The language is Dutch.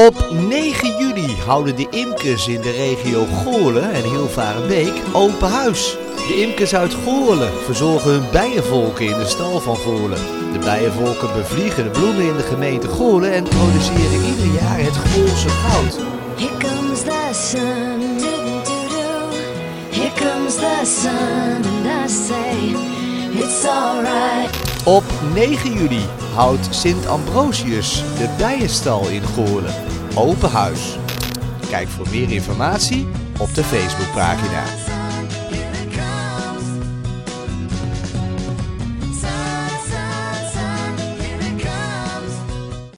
Op 9 juli houden de imkers in de regio Goorlen en Hilvarenbeek open huis. De imkers uit Goorlen verzorgen hun bijenvolken in de stal van Goorlen. De bijenvolken bevliegen de bloemen in de gemeente Goorlen en produceren ieder jaar het Goorse goud. Here comes the sun. Here comes the sun, I say it's alright. Op 9 juli houdt Sint Ambrosius de bijenstal in Goorlen open huis. Kijk voor meer informatie op de Facebookpagina.